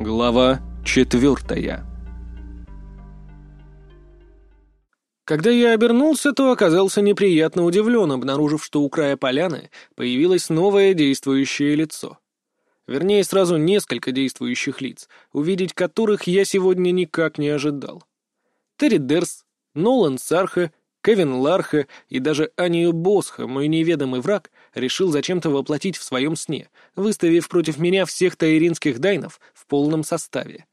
Глава четвертая Когда я обернулся, то оказался неприятно удивлен, обнаружив, что у края поляны появилось новое действующее лицо. Вернее, сразу несколько действующих лиц, увидеть которых я сегодня никак не ожидал. Терри Дерс, Нолан Сарха Кевин Ларха и даже Анию Босха, мой неведомый враг, решил зачем-то воплотить в своем сне, выставив против меня всех таиринских дайнов в полном составе.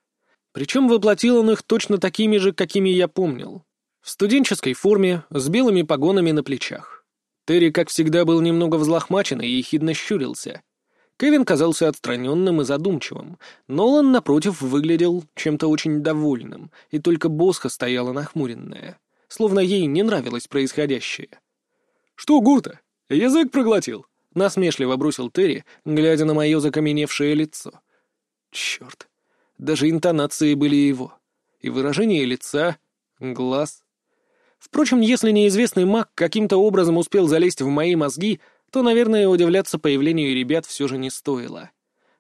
Причем воплотил он их точно такими же, какими я помнил. В студенческой форме, с белыми погонами на плечах. Терри, как всегда, был немного взлохмачен и ехидно щурился. Кевин казался отстраненным и задумчивым. Нолан, напротив, выглядел чем-то очень довольным, и только Босха стояла нахмуренная словно ей не нравилось происходящее. «Что, Гурта, язык проглотил?» — насмешливо бросил Терри, глядя на мое закаменевшее лицо. Черт, даже интонации были его. И выражение лица, глаз. Впрочем, если неизвестный маг каким-то образом успел залезть в мои мозги, то, наверное, удивляться появлению ребят все же не стоило.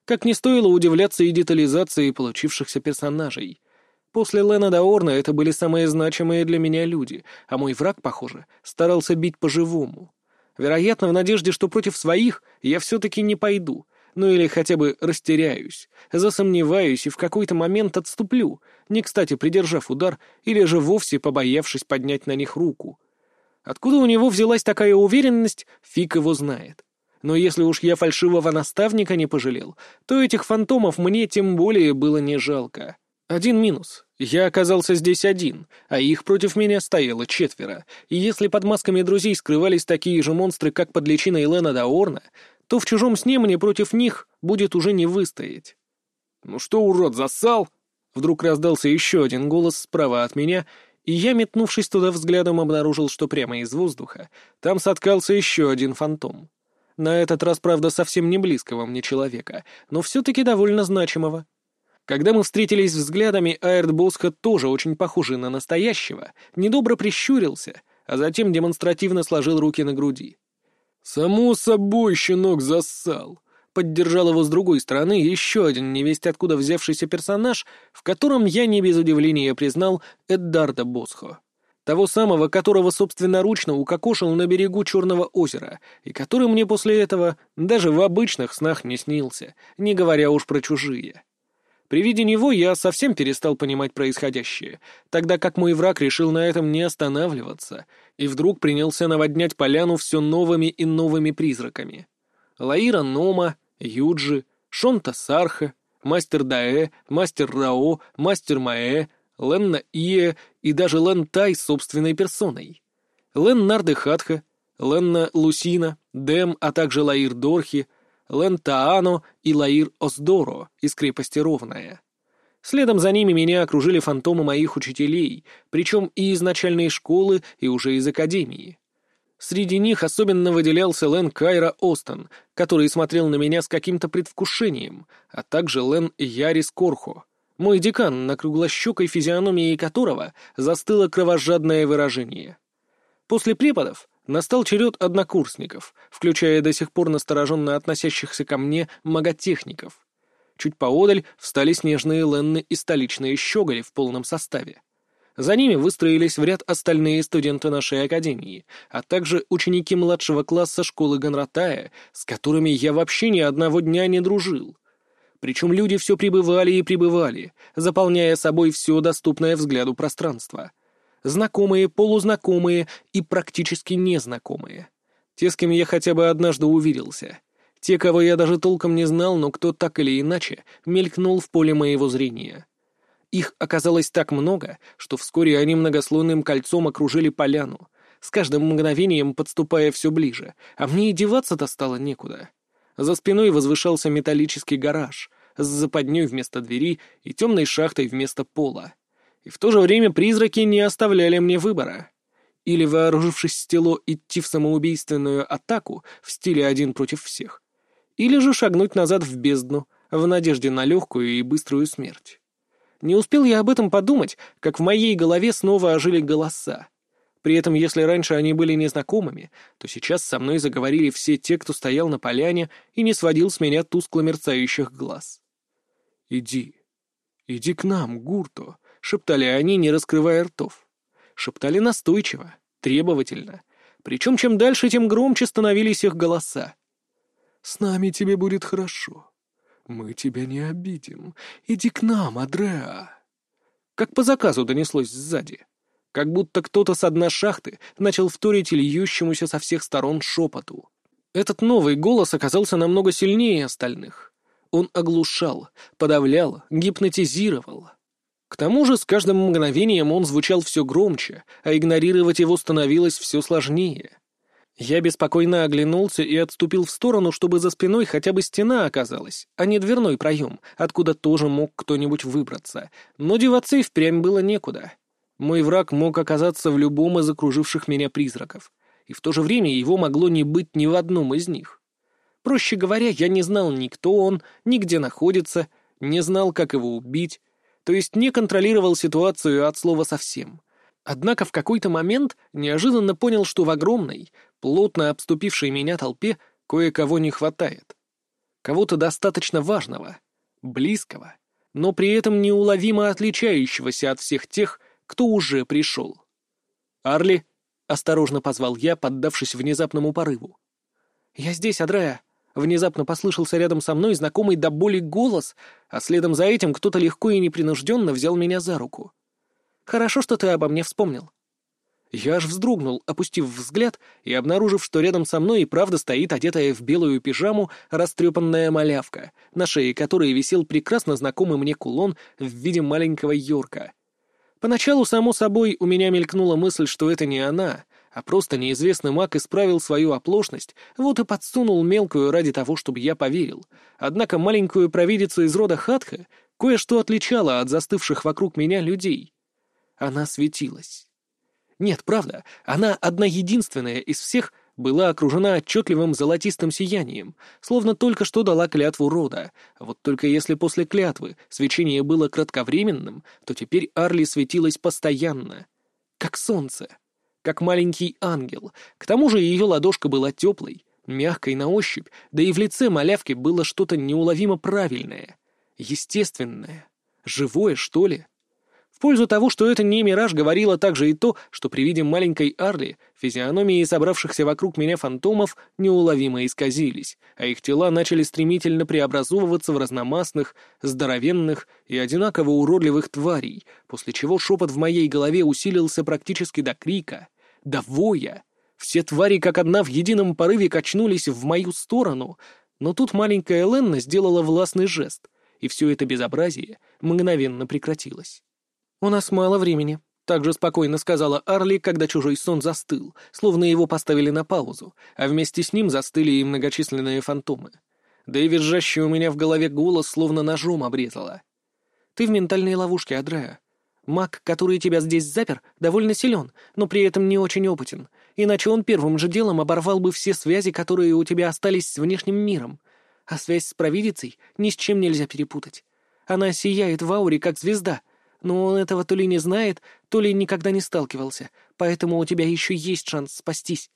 Как не стоило удивляться и детализации получившихся персонажей. После Лена Даорна это были самые значимые для меня люди, а мой враг, похоже, старался бить по-живому. Вероятно, в надежде, что против своих я все-таки не пойду, ну или хотя бы растеряюсь, засомневаюсь и в какой-то момент отступлю, не кстати придержав удар или же вовсе побоявшись поднять на них руку. Откуда у него взялась такая уверенность, фиг его знает. Но если уж я фальшивого наставника не пожалел, то этих фантомов мне тем более было не жалко. Один минус. Я оказался здесь один, а их против меня стояло четверо, и если под масками друзей скрывались такие же монстры, как под личиной Лена Даорна, то в чужом сне мне против них будет уже не выстоять. «Ну что, урод, зассал?» Вдруг раздался еще один голос справа от меня, и я, метнувшись туда взглядом, обнаружил, что прямо из воздуха там соткался еще один фантом. На этот раз, правда, совсем не близкого мне человека, но все-таки довольно значимого. Когда мы встретились взглядами, Аэрт Босха, тоже очень похожий на настоящего, недобро прищурился, а затем демонстративно сложил руки на груди. «Само собой, щенок зассал!» Поддержал его с другой стороны еще один невесть откуда взявшийся персонаж, в котором я не без удивления признал Эддарда Босхо. Того самого, которого собственноручно укокошил на берегу Черного озера, и который мне после этого даже в обычных снах не снился, не говоря уж про чужие. При виде него я совсем перестал понимать происходящее, тогда как мой враг решил на этом не останавливаться и вдруг принялся наводнять поляну все новыми и новыми призраками. Лаира Нома, Юджи, Шонта Сарха, Мастер Даэ, Мастер Рао, Мастер Маэ, Ленна Ие и даже Лен Тай собственной персоной. Лен Нарды Хатха, Ленна Лусина, Дэм, а также Лаир Дорхи, Лентаано и Лаир Оздоро из крепости Ровная. Следом за ними меня окружили фантомы моих учителей, причем и из начальной школы, и уже из академии. Среди них особенно выделялся Лен Кайра Остон, который смотрел на меня с каким-то предвкушением, а также Лен Ярис Корхо, мой декан, на круглощекой физиономии которого застыло кровожадное выражение. После преподов Настал черед однокурсников, включая до сих пор настороженно относящихся ко мне маготехников. Чуть поодаль встали снежные ленны и столичные щеголи в полном составе. За ними выстроились в ряд остальные студенты нашей академии, а также ученики младшего класса школы Гонратая, с которыми я вообще ни одного дня не дружил. Причем люди все прибывали и прибывали, заполняя собой все доступное взгляду пространство — знакомые, полузнакомые и практически незнакомые. Те, с кем я хотя бы однажды увиделся. Те, кого я даже толком не знал, но кто так или иначе мелькнул в поле моего зрения. Их оказалось так много, что вскоре они многослойным кольцом окружили поляну, с каждым мгновением подступая все ближе, а мне и деваться-то стало некуда. За спиной возвышался металлический гараж с западней вместо двери и темной шахтой вместо пола. И в то же время призраки не оставляли мне выбора. Или, вооружившись стело, идти в самоубийственную атаку в стиле один против всех. Или же шагнуть назад в бездну, в надежде на легкую и быструю смерть. Не успел я об этом подумать, как в моей голове снова ожили голоса. При этом, если раньше они были незнакомыми, то сейчас со мной заговорили все те, кто стоял на поляне и не сводил с меня тускло мерцающих глаз. «Иди, «Иди к нам, Гурто», — шептали они, не раскрывая ртов. Шептали настойчиво, требовательно. Причем чем дальше, тем громче становились их голоса. «С нами тебе будет хорошо. Мы тебя не обидим. Иди к нам, Адреа». Как по заказу донеслось сзади. Как будто кто-то с дна шахты начал вторить льющемуся со всех сторон шепоту. Этот новый голос оказался намного сильнее остальных. Он оглушал, подавлял, гипнотизировал. К тому же с каждым мгновением он звучал все громче, а игнорировать его становилось все сложнее. Я беспокойно оглянулся и отступил в сторону, чтобы за спиной хотя бы стена оказалась, а не дверной проем, откуда тоже мог кто-нибудь выбраться. Но деваться и впрямь было некуда. Мой враг мог оказаться в любом из окруживших меня призраков и в то же время его могло не быть ни в одном из них. Проще говоря, я не знал ни кто он, ни где находится, не знал, как его убить, то есть не контролировал ситуацию от слова совсем. Однако в какой-то момент неожиданно понял, что в огромной, плотно обступившей меня толпе кое-кого не хватает. Кого-то достаточно важного, близкого, но при этом неуловимо отличающегося от всех тех, кто уже пришел. Арли — осторожно позвал я, поддавшись внезапному порыву. «Я здесь, Адрея!» Внезапно послышался рядом со мной знакомый до боли голос, а следом за этим кто-то легко и непринужденно взял меня за руку. «Хорошо, что ты обо мне вспомнил». Я аж вздрогнул, опустив взгляд и обнаружив, что рядом со мной и правда стоит одетая в белую пижаму растрепанная малявка, на шее которой висел прекрасно знакомый мне кулон в виде маленького Йорка — Поначалу, само собой, у меня мелькнула мысль, что это не она, а просто неизвестный маг исправил свою оплошность, вот и подсунул мелкую ради того, чтобы я поверил. Однако маленькую провидицу из рода Хатха кое-что отличало от застывших вокруг меня людей. Она светилась. Нет, правда, она одна единственная из всех — была окружена отчетливым золотистым сиянием, словно только что дала клятву рода. Вот только если после клятвы свечение было кратковременным, то теперь Арли светилась постоянно. Как солнце. Как маленький ангел. К тому же ее ладошка была теплой, мягкой на ощупь, да и в лице малявки было что-то неуловимо правильное. Естественное. Живое, что ли? В пользу того, что это не мираж, говорило также и то, что при виде маленькой Арли физиономии собравшихся вокруг меня фантомов неуловимо исказились, а их тела начали стремительно преобразовываться в разномастных, здоровенных и одинаково уродливых тварей, после чего шепот в моей голове усилился практически до крика, до воя. Все твари как одна в едином порыве качнулись в мою сторону, но тут маленькая Ленна сделала властный жест, и все это безобразие мгновенно прекратилось. «У нас мало времени», — также спокойно сказала Арли, когда чужой сон застыл, словно его поставили на паузу, а вместе с ним застыли и многочисленные фантомы. Да и визжащий у меня в голове голос словно ножом обрезала. «Ты в ментальной ловушке, Адрея. Маг, который тебя здесь запер, довольно силен, но при этом не очень опытен, иначе он первым же делом оборвал бы все связи, которые у тебя остались с внешним миром. А связь с провидицей ни с чем нельзя перепутать. Она сияет в ауре, как звезда, но он этого то ли не знает, то ли никогда не сталкивался, поэтому у тебя еще есть шанс спастись.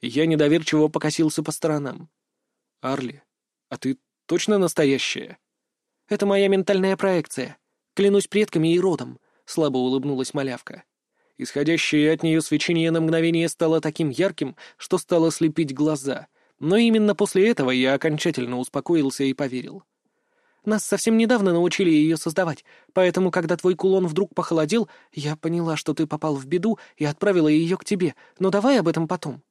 Я недоверчиво покосился по сторонам. «Арли, а ты точно настоящая?» «Это моя ментальная проекция. Клянусь предками и родом», — слабо улыбнулась малявка. Исходящее от нее свечение на мгновение стало таким ярким, что стало слепить глаза. Но именно после этого я окончательно успокоился и поверил. Нас совсем недавно научили ее создавать, поэтому, когда твой кулон вдруг похолодел, я поняла, что ты попал в беду и отправила ее к тебе, но давай об этом потом.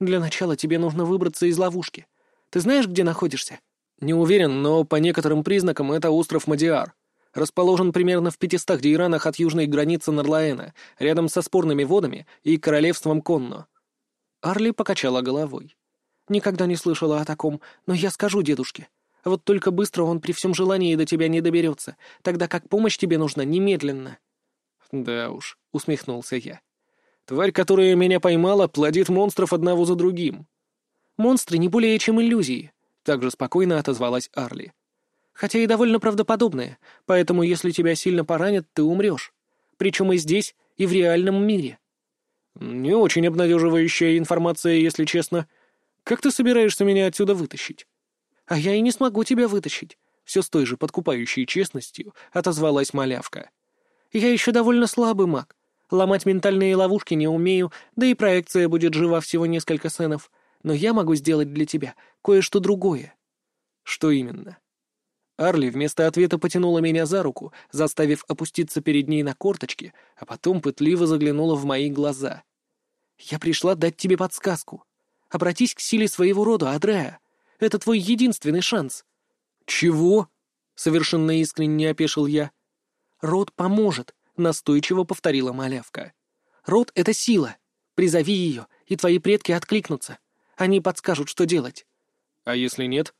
Для начала тебе нужно выбраться из ловушки. Ты знаешь, где находишься?» «Не уверен, но по некоторым признакам это остров Мадиар. Расположен примерно в пятистах дейранах от южной границы Нарлаэна, рядом со спорными водами и королевством Конно». Арли покачала головой. «Никогда не слышала о таком, но я скажу дедушке. Вот только быстро он при всем желании до тебя не доберется, тогда как помощь тебе нужна немедленно». «Да уж», — усмехнулся я. «Тварь, которая меня поймала, плодит монстров одного за другим». «Монстры не более чем иллюзии», — также спокойно отозвалась Арли. «Хотя и довольно правдоподобные, поэтому если тебя сильно поранят, ты умрешь. Причем и здесь, и в реальном мире». «Не очень обнадеживающая информация, если честно. Как ты собираешься меня отсюда вытащить?» «А я и не смогу тебя вытащить. Все с той же подкупающей честностью отозвалась малявка. «Я еще довольно слабый маг. Ломать ментальные ловушки не умею, да и проекция будет жива всего несколько сценов. Но я могу сделать для тебя кое-что другое». «Что именно?» Арли вместо ответа потянула меня за руку, заставив опуститься перед ней на корточки, а потом пытливо заглянула в мои глаза. «Я пришла дать тебе подсказку. Обратись к силе своего рода, Адреа. Это твой единственный шанс». «Чего?» — совершенно искренне опешил я. «Род поможет», — настойчиво повторила малявка. «Род — это сила. Призови ее, и твои предки откликнутся. Они подскажут, что делать». «А если нет?»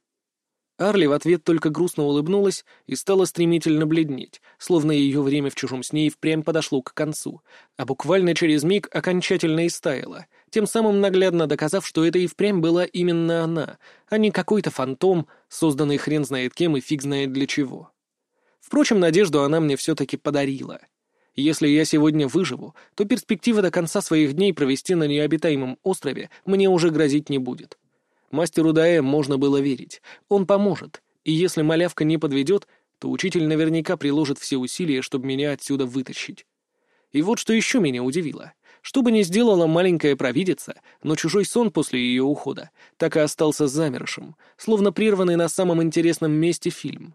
Арли в ответ только грустно улыбнулась и стала стремительно бледнеть, словно ее время в чужом сне и впрямь подошло к концу, а буквально через миг окончательно истаяла, тем самым наглядно доказав, что это и впрямь была именно она, а не какой-то фантом, созданный хрен знает кем и фиг знает для чего. Впрочем, надежду она мне все-таки подарила. Если я сегодня выживу, то перспектива до конца своих дней провести на необитаемом острове мне уже грозить не будет. Мастеру Даэ можно было верить. Он поможет. И если малявка не подведет, то учитель наверняка приложит все усилия, чтобы меня отсюда вытащить. И вот что еще меня удивило. Что бы ни сделала маленькая провидица, но чужой сон после ее ухода так и остался замершим, словно прерванный на самом интересном месте фильм.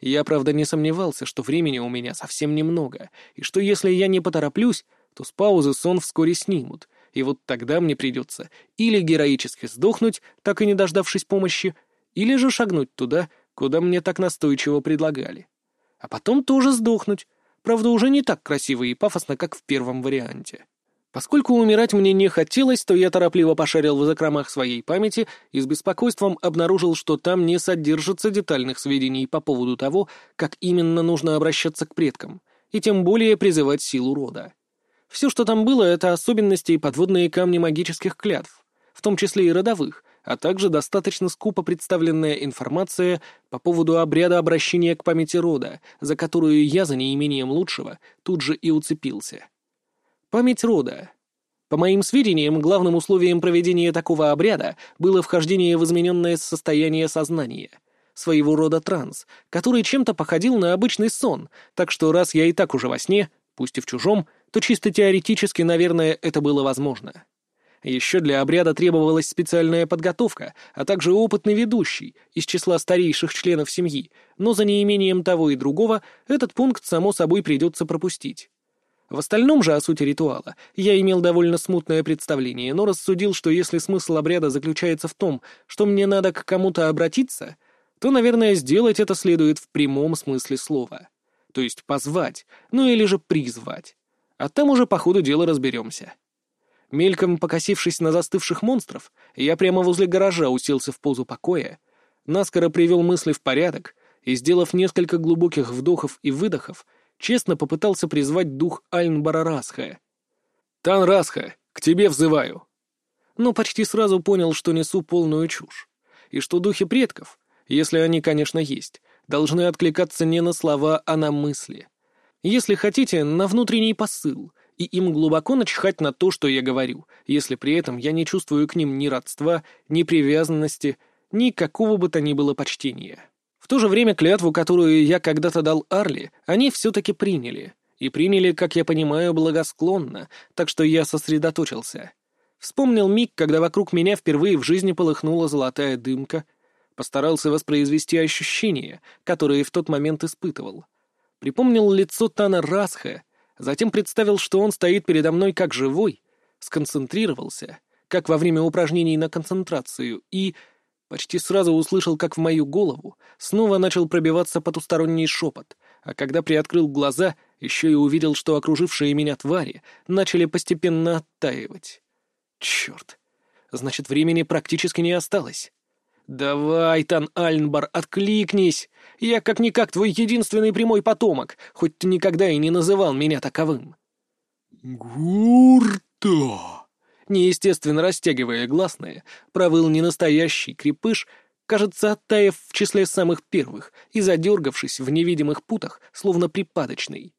Я, правда, не сомневался, что времени у меня совсем немного, и что если я не потороплюсь, то с паузы сон вскоре снимут, и вот тогда мне придется или героически сдохнуть, так и не дождавшись помощи, или же шагнуть туда, куда мне так настойчиво предлагали. А потом тоже сдохнуть, правда, уже не так красиво и пафосно, как в первом варианте. Поскольку умирать мне не хотелось, то я торопливо пошарил в закромах своей памяти и с беспокойством обнаружил, что там не содержится детальных сведений по поводу того, как именно нужно обращаться к предкам, и тем более призывать силу рода. Все, что там было, это особенности и подводные камни магических клятв, в том числе и родовых, а также достаточно скупо представленная информация по поводу обряда обращения к памяти рода, за которую я за неимением лучшего тут же и уцепился. Память рода. По моим сведениям, главным условием проведения такого обряда было вхождение в измененное состояние сознания — своего рода транс, который чем-то походил на обычный сон, так что раз я и так уже во сне, пусть и в чужом, то чисто теоретически, наверное, это было возможно. Еще для обряда требовалась специальная подготовка, а также опытный ведущий из числа старейших членов семьи, но за неимением того и другого этот пункт, само собой, придется пропустить. В остальном же о сути ритуала я имел довольно смутное представление, но рассудил, что если смысл обряда заключается в том, что мне надо к кому-то обратиться, то, наверное, сделать это следует в прямом смысле слова. То есть позвать, ну или же призвать. А там уже по ходу дела разберемся. Мельком покосившись на застывших монстров, я прямо возле гаража уселся в позу покоя, наскоро привел мысли в порядок и, сделав несколько глубоких вдохов и выдохов, честно попытался призвать дух Альнбара Расха. «Тан Расха, к тебе взываю!» Но почти сразу понял, что несу полную чушь, и что духи предков, если они, конечно, есть, должны откликаться не на слова, а на мысли. Если хотите, на внутренний посыл, и им глубоко начхать на то, что я говорю, если при этом я не чувствую к ним ни родства, ни привязанности, ни какого бы то ни было почтения. В то же время клятву, которую я когда-то дал Арли, они все-таки приняли. И приняли, как я понимаю, благосклонно, так что я сосредоточился. Вспомнил миг, когда вокруг меня впервые в жизни полыхнула золотая дымка. Постарался воспроизвести ощущения, которые в тот момент испытывал — Припомнил лицо Тана Расха, затем представил, что он стоит передо мной как живой, сконцентрировался, как во время упражнений на концентрацию, и почти сразу услышал, как в мою голову снова начал пробиваться потусторонний шепот, а когда приоткрыл глаза, еще и увидел, что окружившие меня твари начали постепенно оттаивать. Черт! Значит, времени практически не осталось. «Давай, Тан Альнбар, откликнись! Я как-никак твой единственный прямой потомок, хоть ты никогда и не называл меня таковым». «Гурто!» Неестественно растягивая гласные, провыл ненастоящий крепыш, кажется, оттаив в числе самых первых и задергавшись в невидимых путах, словно припадочный.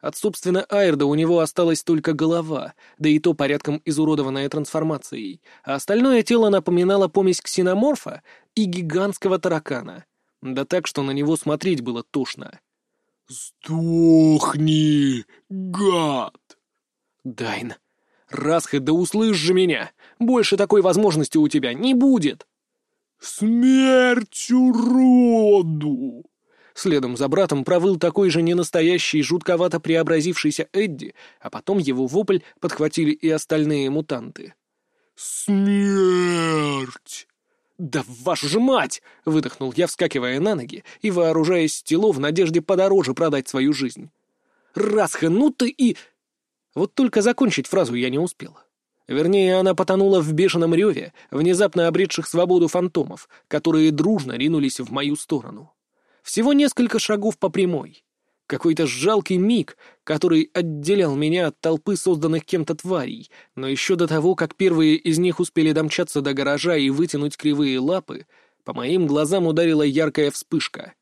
От, собственно, Айрда у него осталась только голова, да и то порядком изуродованная трансформацией, а остальное тело напоминало помесь ксеноморфа и гигантского таракана. Да так, что на него смотреть было тошно. «Сдохни, гад!» «Дайн, Расхэ, да услышь же меня! Больше такой возможности у тебя не будет!» «Смерть уроду!» Следом за братом провыл такой же ненастоящий, жутковато преобразившийся Эдди, а потом его вопль подхватили и остальные мутанты. «Смерть!» «Да вашу же мать!» — выдохнул я, вскакивая на ноги и вооружаясь стело в надежде подороже продать свою жизнь. «Расха, ну ты и...» Вот только закончить фразу я не успел. Вернее, она потонула в бешеном реве, внезапно обретших свободу фантомов, которые дружно ринулись в мою сторону. Всего несколько шагов по прямой. Какой-то жалкий миг, который отделял меня от толпы созданных кем-то тварей, но еще до того, как первые из них успели домчаться до гаража и вытянуть кривые лапы, по моим глазам ударила яркая вспышка.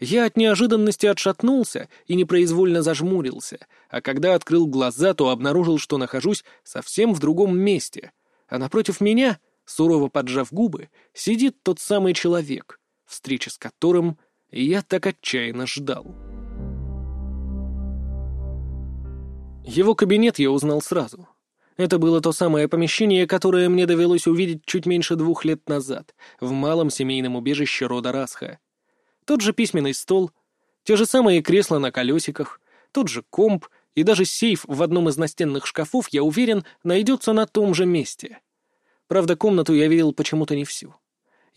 Я от неожиданности отшатнулся и непроизвольно зажмурился, а когда открыл глаза, то обнаружил, что нахожусь совсем в другом месте, а напротив меня, сурово поджав губы, сидит тот самый человек, встреча с которым я так отчаянно ждал. Его кабинет я узнал сразу. Это было то самое помещение, которое мне довелось увидеть чуть меньше двух лет назад, в малом семейном убежище рода Расха. Тот же письменный стол, те же самые кресла на колесиках, тот же комп и даже сейф в одном из настенных шкафов, я уверен, найдется на том же месте. Правда, комнату я видел почему-то не всю.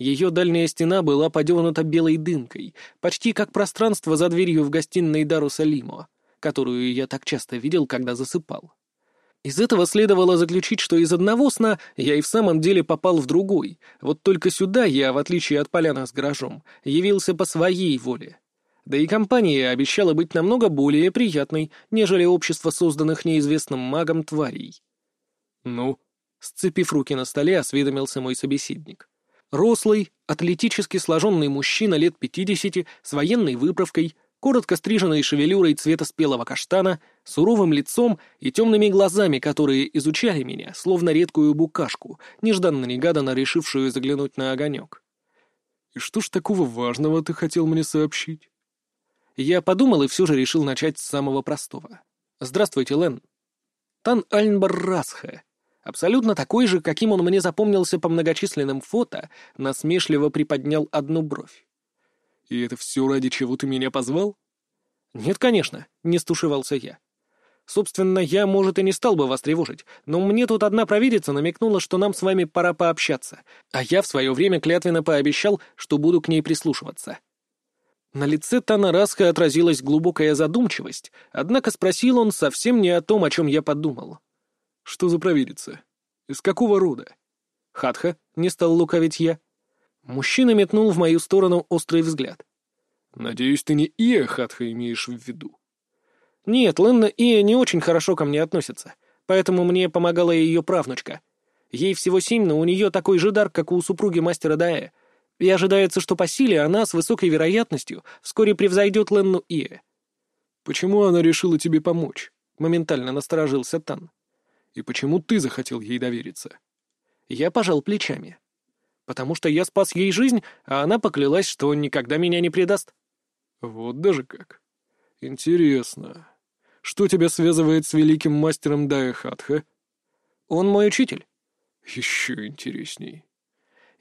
Ее дальняя стена была подернута белой дымкой, почти как пространство за дверью в гостиной Даруса Лимо которую я так часто видел, когда засыпал. Из этого следовало заключить, что из одного сна я и в самом деле попал в другой, вот только сюда я, в отличие от поляна с гаражом, явился по своей воле. Да и компания обещала быть намного более приятной, нежели общество созданных неизвестным магом тварей. «Ну?» — сцепив руки на столе, осведомился мой собеседник. Рослый, атлетически сложенный мужчина лет пятидесяти, с военной выправкой, коротко стриженной шевелюрой цвета спелого каштана, суровым лицом и темными глазами, которые изучали меня, словно редкую букашку, нежданно-негаданно решившую заглянуть на огонек. «И что ж такого важного ты хотел мне сообщить?» Я подумал и все же решил начать с самого простого. «Здравствуйте, Лен. Тан Альнбар Расхе. Абсолютно такой же, каким он мне запомнился по многочисленным фото, насмешливо приподнял одну бровь. «И это все ради чего ты меня позвал?» «Нет, конечно», — не стушевался я. «Собственно, я, может, и не стал бы вас тревожить, но мне тут одна провидица намекнула, что нам с вами пора пообщаться, а я в свое время клятвенно пообещал, что буду к ней прислушиваться». На лице Танараска отразилась глубокая задумчивость, однако спросил он совсем не о том, о чем я подумал. «Что за провидица? Из какого рода?» «Хатха», — не стал лукавить я. Мужчина метнул в мою сторону острый взгляд. «Надеюсь, ты не Ия Хатха имеешь в виду?» «Нет, Ленна Ия не очень хорошо ко мне относится, поэтому мне помогала ее правнучка. Ей всего семь, но у нее такой же дар, как у супруги мастера Дая, и ожидается, что по силе она с высокой вероятностью вскоре превзойдет Ленну Ия». «Почему она решила тебе помочь?» — моментально насторожился Тан. «И почему ты захотел ей довериться?» Я пожал плечами потому что я спас ей жизнь, а она поклялась, что никогда меня не предаст. Вот даже как. Интересно. Что тебя связывает с великим мастером Дайхатха? Он мой учитель. Еще интересней.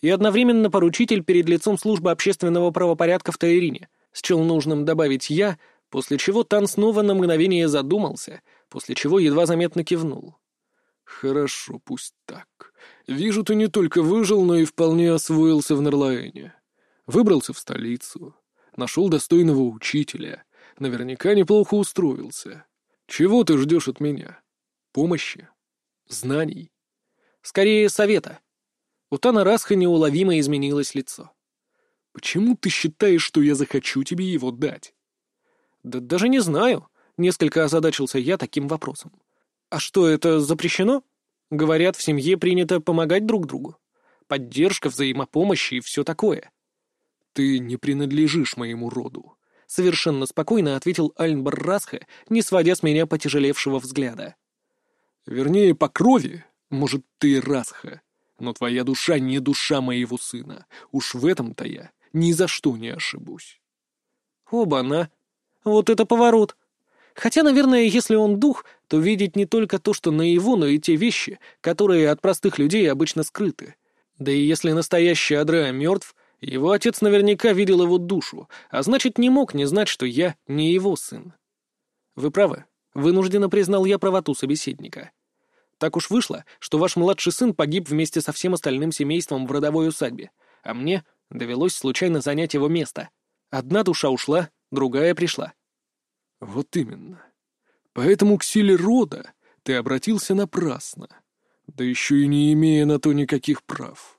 И одновременно поручитель перед лицом службы общественного правопорядка в Таирине. Счел нужным добавить я, после чего Тан снова на мгновение задумался, после чего едва заметно кивнул. «Хорошо, пусть так. Вижу, ты не только выжил, но и вполне освоился в Нарлаэне. Выбрался в столицу, нашел достойного учителя, наверняка неплохо устроился. Чего ты ждешь от меня? Помощи? Знаний?» «Скорее, совета». У Тана Расха неуловимо изменилось лицо. «Почему ты считаешь, что я захочу тебе его дать?» «Да даже не знаю», — несколько озадачился я таким вопросом. «А что, это запрещено? Говорят, в семье принято помогать друг другу. Поддержка, взаимопомощь и все такое». «Ты не принадлежишь моему роду», — совершенно спокойно ответил Альнбар Расха, не сводя с меня потяжелевшего взгляда. «Вернее, по крови, может, ты Расха, но твоя душа не душа моего сына. Уж в этом-то я ни за что не ошибусь. Оба-на! Вот это поворот! Хотя, наверное, если он дух, то видеть не только то, что наяву, но и те вещи, которые от простых людей обычно скрыты. Да и если настоящий Адреа мертв, его отец наверняка видел его душу, а значит, не мог не знать, что я не его сын. Вы правы. Вынужденно признал я правоту собеседника. Так уж вышло, что ваш младший сын погиб вместе со всем остальным семейством в родовой усадьбе, а мне довелось случайно занять его место. Одна душа ушла, другая пришла. Вот именно. Поэтому к силе рода ты обратился напрасно, да еще и не имея на то никаких прав.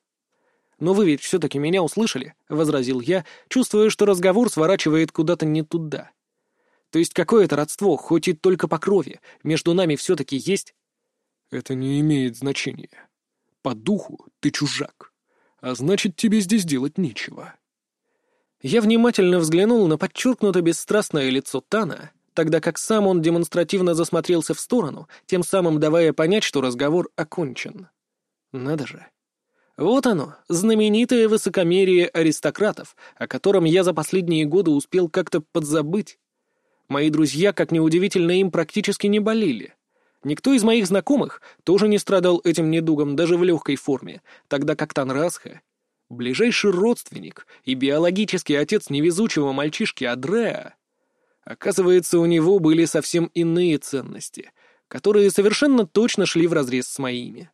«Но вы ведь все-таки меня услышали», — возразил я, чувствуя, что разговор сворачивает куда-то не туда. «То есть какое-то родство, хоть и только по крови, между нами все-таки есть?» «Это не имеет значения. По духу ты чужак, а значит, тебе здесь делать нечего». Я внимательно взглянул на подчеркнуто бесстрастное лицо Тана, тогда как сам он демонстративно засмотрелся в сторону, тем самым давая понять, что разговор окончен. Надо же. Вот оно, знаменитое высокомерие аристократов, о котором я за последние годы успел как-то подзабыть. Мои друзья, как неудивительно, им практически не болели. Никто из моих знакомых тоже не страдал этим недугом даже в легкой форме, тогда как Танрасха, ближайший родственник и биологический отец невезучего мальчишки Адреа, оказывается, у него были совсем иные ценности, которые совершенно точно шли вразрез с моими.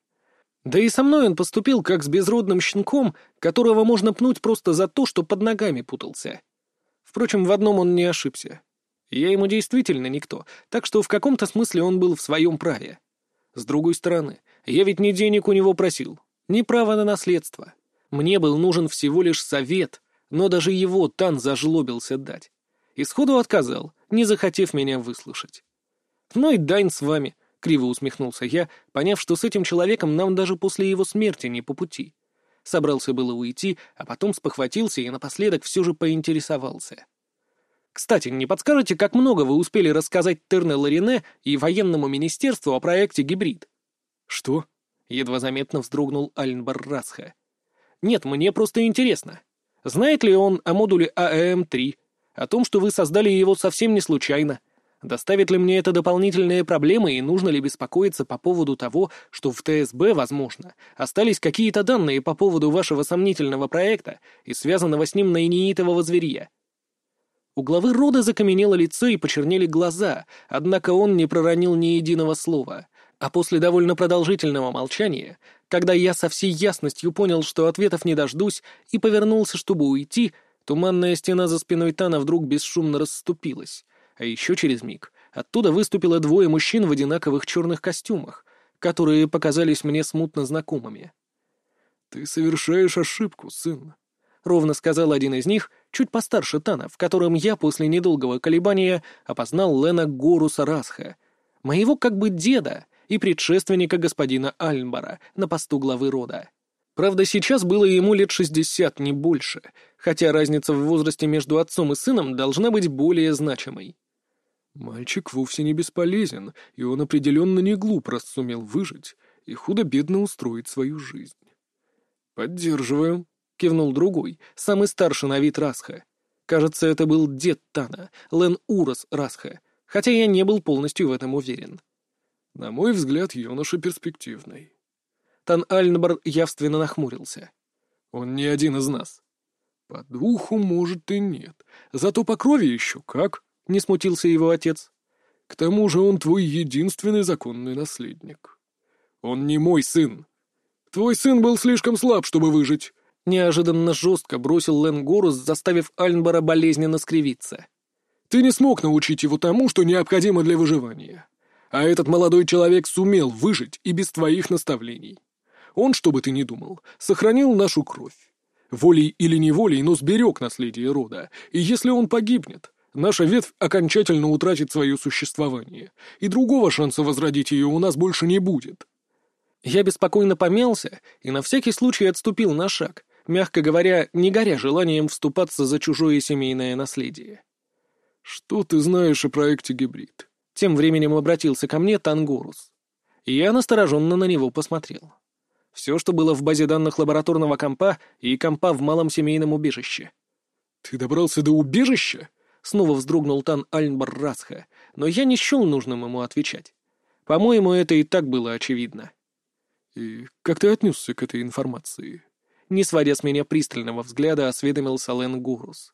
Да и со мной он поступил как с безродным щенком, которого можно пнуть просто за то, что под ногами путался. Впрочем, в одном он не ошибся. Я ему действительно никто, так что в каком-то смысле он был в своем праве. С другой стороны, я ведь не денег у него просил, не право на наследство. Мне был нужен всего лишь совет, но даже его Тан зажлобился дать. И сходу отказал, не захотев меня выслушать. Ну и дань с вами — Криво усмехнулся я, поняв, что с этим человеком нам даже после его смерти не по пути. Собрался было уйти, а потом спохватился и напоследок все же поинтересовался. «Кстати, не подскажете, как много вы успели рассказать Терне Ларине и военному министерству о проекте «Гибрид»?» «Что?» — едва заметно вздрогнул Альнбар Расха. «Нет, мне просто интересно. Знает ли он о модуле АЭМ-3, о том, что вы создали его совсем не случайно, Доставит ли мне это дополнительные проблемы и нужно ли беспокоиться по поводу того, что в ТСБ, возможно, остались какие-то данные по поводу вашего сомнительного проекта и связанного с ним наиниитового зверья? У главы рода закаменело лицо и почернели глаза, однако он не проронил ни единого слова. А после довольно продолжительного молчания, когда я со всей ясностью понял, что ответов не дождусь, и повернулся, чтобы уйти, туманная стена за спиной Тана вдруг бесшумно расступилась — а еще через миг оттуда выступило двое мужчин в одинаковых черных костюмах, которые показались мне смутно знакомыми. «Ты совершаешь ошибку, сын», — ровно сказал один из них, чуть постарше Тана, в котором я после недолгого колебания опознал Лена Горуса Расха, моего как бы деда и предшественника господина Альнбара на посту главы рода. Правда, сейчас было ему лет шестьдесят, не больше, хотя разница в возрасте между отцом и сыном должна быть более значимой. Мальчик вовсе не бесполезен, и он определенно не глуп, раз сумел выжить и худо-бедно устроить свою жизнь. «Поддерживаю», — кивнул другой, самый старший на вид Расха. Кажется, это был дед Тана, Лен Урос Расха, хотя я не был полностью в этом уверен. На мой взгляд, юноша перспективный. Тан Альнбар явственно нахмурился. Он не один из нас. По духу, может, и нет, зато по крови еще как. — не смутился его отец. «К тому же он твой единственный законный наследник. Он не мой сын. Твой сын был слишком слаб, чтобы выжить». Неожиданно жестко бросил Лен Горус, заставив Альнбара болезненно скривиться. «Ты не смог научить его тому, что необходимо для выживания. А этот молодой человек сумел выжить и без твоих наставлений. Он, что бы ты ни думал, сохранил нашу кровь. Волей или неволей, но сберег наследие рода, и если он погибнет, наша ветвь окончательно утратит свое существование, и другого шанса возродить ее у нас больше не будет. Я беспокойно помялся и на всякий случай отступил на шаг, мягко говоря, не горя желанием вступаться за чужое семейное наследие. «Что ты знаешь о проекте «Гибрид»?» Тем временем обратился ко мне Тангурус. Я настороженно на него посмотрел. Все, что было в базе данных лабораторного компа и компа в малом семейном убежище. «Ты добрался до убежища?» Снова вздрогнул Тан Альнбар Расха, но я не счел нужным ему отвечать. По-моему, это и так было очевидно. «И как ты отнесся к этой информации?» Не сводя с меня пристального взгляда, осведомился Лен Гурус.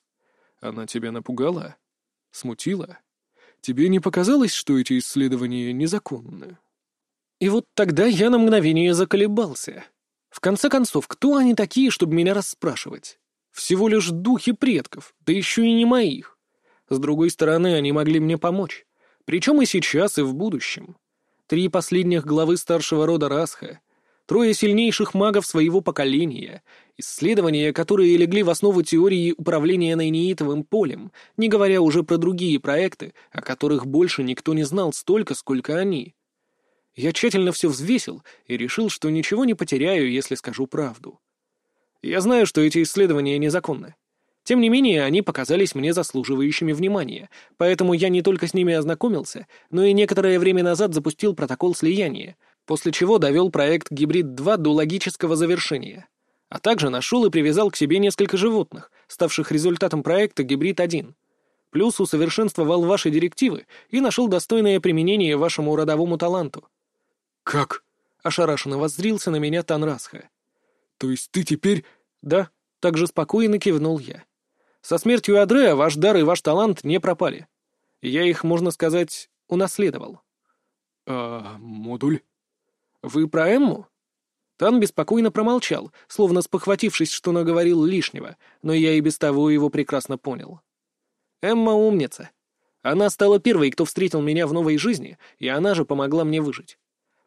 «Она тебя напугала? Смутила? Тебе не показалось, что эти исследования незаконны?» И вот тогда я на мгновение заколебался. В конце концов, кто они такие, чтобы меня расспрашивать? Всего лишь духи предков, да еще и не моих. С другой стороны, они могли мне помочь. Причем и сейчас, и в будущем. Три последних главы старшего рода Расха, трое сильнейших магов своего поколения, исследования, которые легли в основу теории управления найнеитовым полем, не говоря уже про другие проекты, о которых больше никто не знал столько, сколько они. Я тщательно все взвесил и решил, что ничего не потеряю, если скажу правду. Я знаю, что эти исследования незаконны. Тем не менее, они показались мне заслуживающими внимания, поэтому я не только с ними ознакомился, но и некоторое время назад запустил протокол слияния, после чего довел проект «Гибрид-2» до логического завершения, а также нашел и привязал к себе несколько животных, ставших результатом проекта «Гибрид-1». Плюс усовершенствовал ваши директивы и нашел достойное применение вашему родовому таланту. «Как?» — ошарашенно воззрился на меня Танрасха. «То есть ты теперь...» «Да», — так же спокойно кивнул я. Со смертью Адрея ваш дар и ваш талант не пропали. Я их, можно сказать, унаследовал. А модуль? Вы про Эмму? Тан беспокойно промолчал, словно спохватившись, что наговорил лишнего, но я и без того его прекрасно понял. Эмма умница. Она стала первой, кто встретил меня в новой жизни, и она же помогла мне выжить.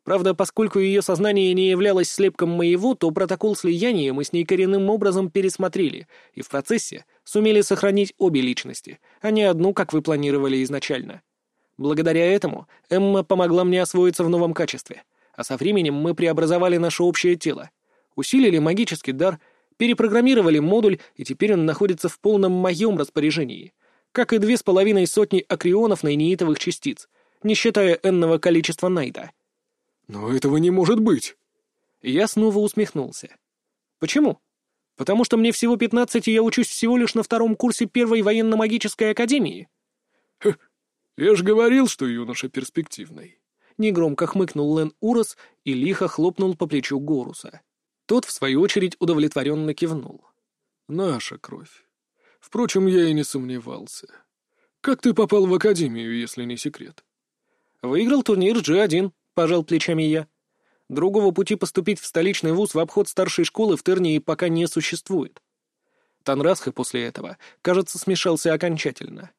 Правда, поскольку ее сознание не являлось слепком моего, то протокол слияния мы с ней коренным образом пересмотрели, и в процессе сумели сохранить обе личности, а не одну, как вы планировали изначально. Благодаря этому Эмма помогла мне освоиться в новом качестве, а со временем мы преобразовали наше общее тело, усилили магический дар, перепрограммировали модуль, и теперь он находится в полном моем распоряжении, как и две с половиной сотни акрионов найнеитовых частиц, не считая энного количества найта. «Но этого не может быть!» Я снова усмехнулся. «Почему?» «Потому что мне всего пятнадцать, и я учусь всего лишь на втором курсе первой военно-магической академии». «Ха, я же говорил, что юноша перспективный». Негромко хмыкнул Лен Урос и лихо хлопнул по плечу Горуса. Тот, в свою очередь, удовлетворенно кивнул. «Наша кровь. Впрочем, я и не сомневался. Как ты попал в академию, если не секрет?» «Выиграл турнир G1», пожал плечами я. Другого пути поступить в столичный вуз в обход старшей школы в Тернии пока не существует. Танрасха после этого, кажется, смешался окончательно.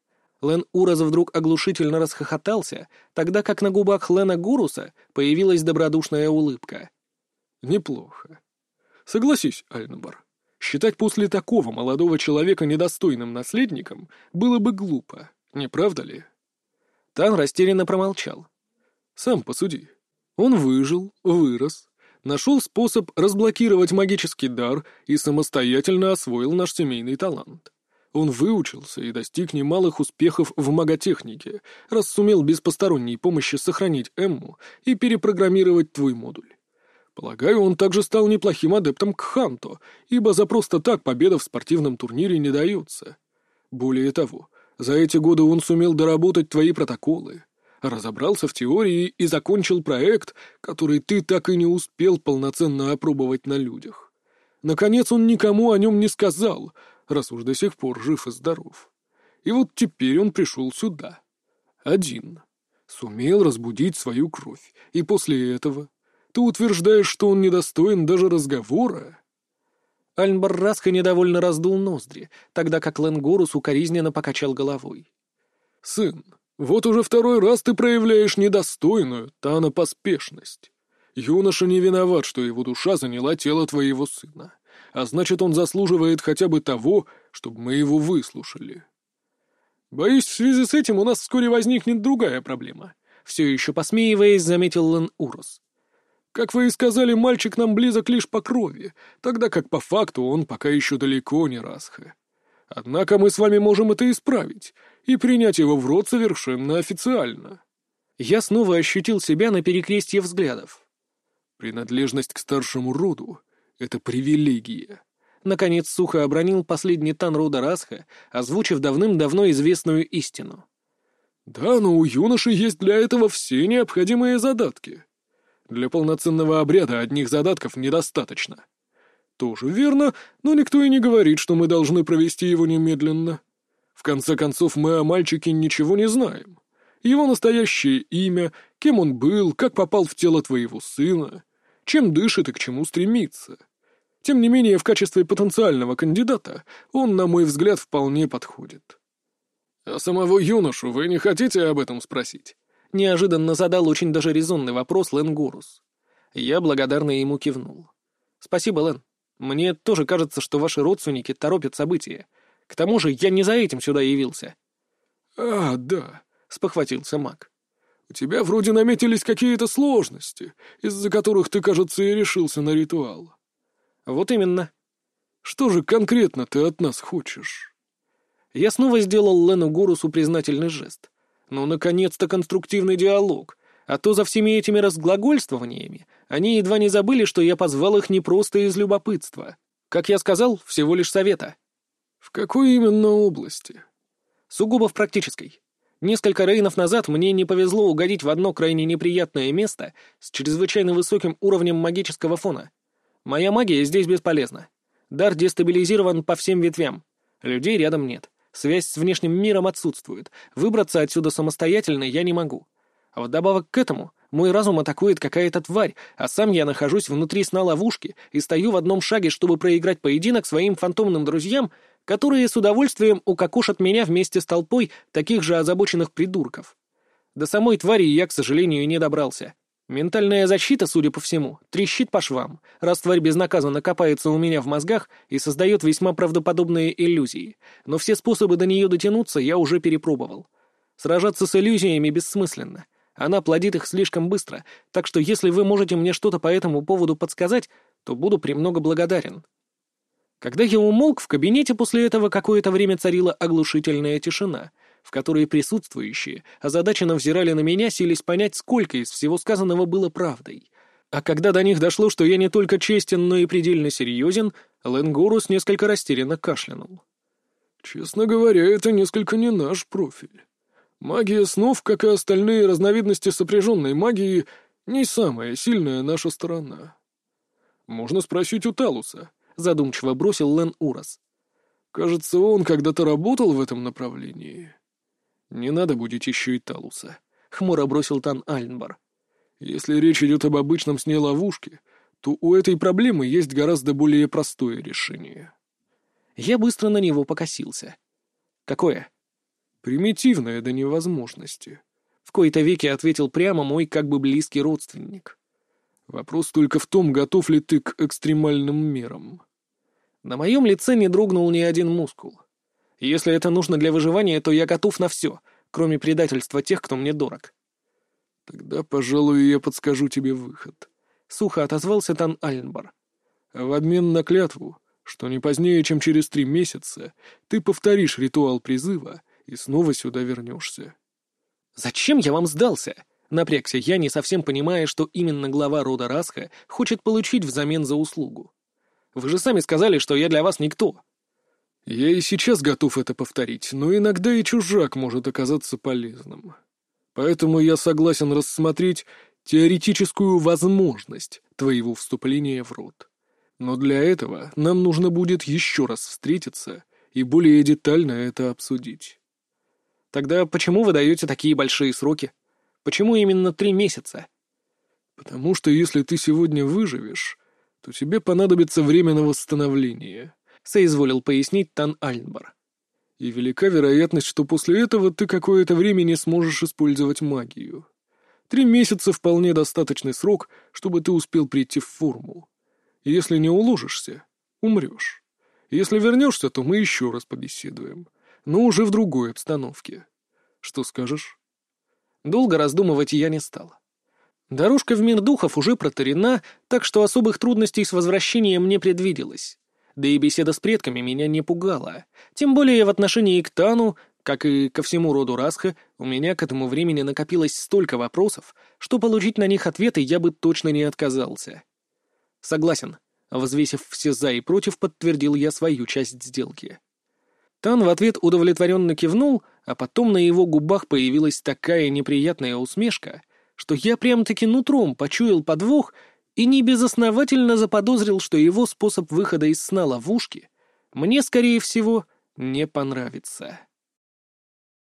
Лен Ураз вдруг оглушительно расхохотался, тогда как на губах Лена Гуруса появилась добродушная улыбка. «Неплохо. Согласись, Альнабар, считать после такого молодого человека недостойным наследником было бы глупо, не правда ли?» Тан растерянно промолчал. Сам посуди. Он выжил, вырос, нашел способ разблокировать магический дар и самостоятельно освоил наш семейный талант. Он выучился и достиг немалых успехов в маготехнике, раз сумел без посторонней помощи сохранить Эмму и перепрограммировать твой модуль. Полагаю, он также стал неплохим адептом к Ханто, ибо за просто так победа в спортивном турнире не дается. Более того, за эти годы он сумел доработать твои протоколы, разобрался в теории и закончил проект, который ты так и не успел полноценно опробовать на людях. Наконец он никому о нем не сказал, раз уж до сих пор жив и здоров. И вот теперь он пришел сюда. Один. Сумел разбудить свою кровь. И после этого ты утверждаешь, что он недостоин даже разговора? Альнбар Расха недовольно раздул ноздри, тогда как Ленгорус укоризненно покачал головой. «Сын, вот уже второй раз ты проявляешь недостойную, Тана, поспешность. Юноша не виноват, что его душа заняла тело твоего сына, а значит, он заслуживает хотя бы того, чтобы мы его выслушали. Боюсь, в связи с этим у нас вскоре возникнет другая проблема. Все еще посмеиваясь, заметил Лен Урос. Как вы и сказали, мальчик нам близок лишь по крови, тогда как по факту он пока еще далеко не Расха. Однако мы с вами можем это исправить и принять его в рот совершенно официально. Я снова ощутил себя на перекрестье взглядов. Принадлежность к старшему роду — это привилегия. Наконец сухо обронил последний тан рода Расха, озвучив давным-давно известную истину. «Да, но у юноши есть для этого все необходимые задатки. Для полноценного обряда одних задатков недостаточно». «Тоже верно, но никто и не говорит, что мы должны провести его немедленно. В конце концов, мы о мальчике ничего не знаем. Его настоящее имя, кем он был, как попал в тело твоего сына, чем дышит и к чему стремится. Тем не менее, в качестве потенциального кандидата он, на мой взгляд, вполне подходит. А самого юношу вы не хотите об этом спросить? Неожиданно задал очень даже резонный вопрос Лен Гурус. Я благодарно ему кивнул. Спасибо, Лен. Мне тоже кажется, что ваши родственники торопят события. К тому же я не за этим сюда явился. А, да, спохватился маг. У тебя вроде наметились какие-то сложности, из-за которых ты, кажется, и решился на ритуал. Вот именно. Что же конкретно ты от нас хочешь? Я снова сделал Лену Гурусу признательный жест. Ну, наконец-то конструктивный диалог. А то за всеми этими разглагольствованиями они едва не забыли, что я позвал их не просто из любопытства. Как я сказал, всего лишь совета. В какой именно области? Сугубо в практической. Несколько рейнов назад мне не повезло угодить в одно крайне неприятное место с чрезвычайно высоким уровнем магического фона. Моя магия здесь бесполезна. Дар дестабилизирован по всем ветвям. Людей рядом нет. Связь с внешним миром отсутствует. Выбраться отсюда самостоятельно я не могу. А вдобавок к этому мой разум атакует какая-то тварь, а сам я нахожусь внутри сна ловушки и стою в одном шаге, чтобы проиграть поединок своим фантомным друзьям, которые с удовольствием укокошат меня вместе с толпой таких же озабоченных придурков. До самой твари я, к сожалению, не добрался. Ментальная защита, судя по всему, трещит по швам, раз тварь безнаказанно копается у меня в мозгах и создает весьма правдоподобные иллюзии, но все способы до нее дотянуться я уже перепробовал. Сражаться с иллюзиями бессмысленно. Она плодит их слишком быстро, так что если вы можете мне что-то по этому поводу подсказать, то буду премного благодарен. Когда я умолк, в кабинете после этого какое-то время царила оглушительная тишина, в которой присутствующие озадаченно взирали на меня, сились понять, сколько из всего сказанного было правдой. А когда до них дошло, что я не только честен, но и предельно серьезен, Ленгорус несколько растерянно кашлянул. «Честно говоря, это несколько не наш профиль. Магия снов, как и остальные разновидности сопряженной магии, не самая сильная наша сторона. Можно спросить у Талуса» задумчиво бросил Лен Урос. «Кажется, он когда-то работал в этом направлении». «Не надо будить еще и Талуса», — хмуро бросил Тан Альнбар. «Если речь идет об обычном сне ловушки, то у этой проблемы есть гораздо более простое решение». Я быстро на него покосился. «Какое?» «Примитивное до невозможности», — в кои-то веки ответил прямо мой как бы близкий родственник. «Вопрос только в том, готов ли ты к экстремальным мерам». На моем лице не дрогнул ни один мускул. Если это нужно для выживания, то я готов на все, кроме предательства тех, кто мне дорог. Тогда, пожалуй, я подскажу тебе выход. Сухо отозвался Тан Альнбар. В обмен на клятву, что не позднее, чем через три месяца, ты повторишь ритуал призыва и снова сюда вернешься. «Зачем я вам сдался?» Напрягся я, не совсем понимая, что именно глава рода Расха хочет получить взамен за услугу. Вы же сами сказали, что я для вас никто». «Я и сейчас готов это повторить, но иногда и чужак может оказаться полезным. Поэтому я согласен рассмотреть теоретическую возможность твоего вступления в род. Но для этого нам нужно будет еще раз встретиться и более детально это обсудить». «Тогда почему вы даете такие большие сроки? Почему именно три месяца?» «Потому что если ты сегодня выживешь, то тебе понадобится время на восстановление», — соизволил пояснить Тан Альнбар. «И велика вероятность, что после этого ты какое-то время не сможешь использовать магию. Три месяца — вполне достаточный срок, чтобы ты успел прийти в форму. Если не уложишься, умрешь. Если вернешься, то мы еще раз побеседуем, но уже в другой обстановке. Что скажешь?» Долго раздумывать я не стал. Дорожка в мир духов уже протарена, так что особых трудностей с возвращением не предвиделось. Да и беседа с предками меня не пугала. Тем более в отношении к Тану, как и ко всему роду Расха, у меня к этому времени накопилось столько вопросов, что получить на них ответы я бы точно не отказался. Согласен. Возвесив все «за» и «против», подтвердил я свою часть сделки. Тан в ответ удовлетворенно кивнул, а потом на его губах появилась такая неприятная усмешка, что я прям-таки нутром почуял подвох и небезосновательно заподозрил, что его способ выхода из сна ловушки мне, скорее всего, не понравится.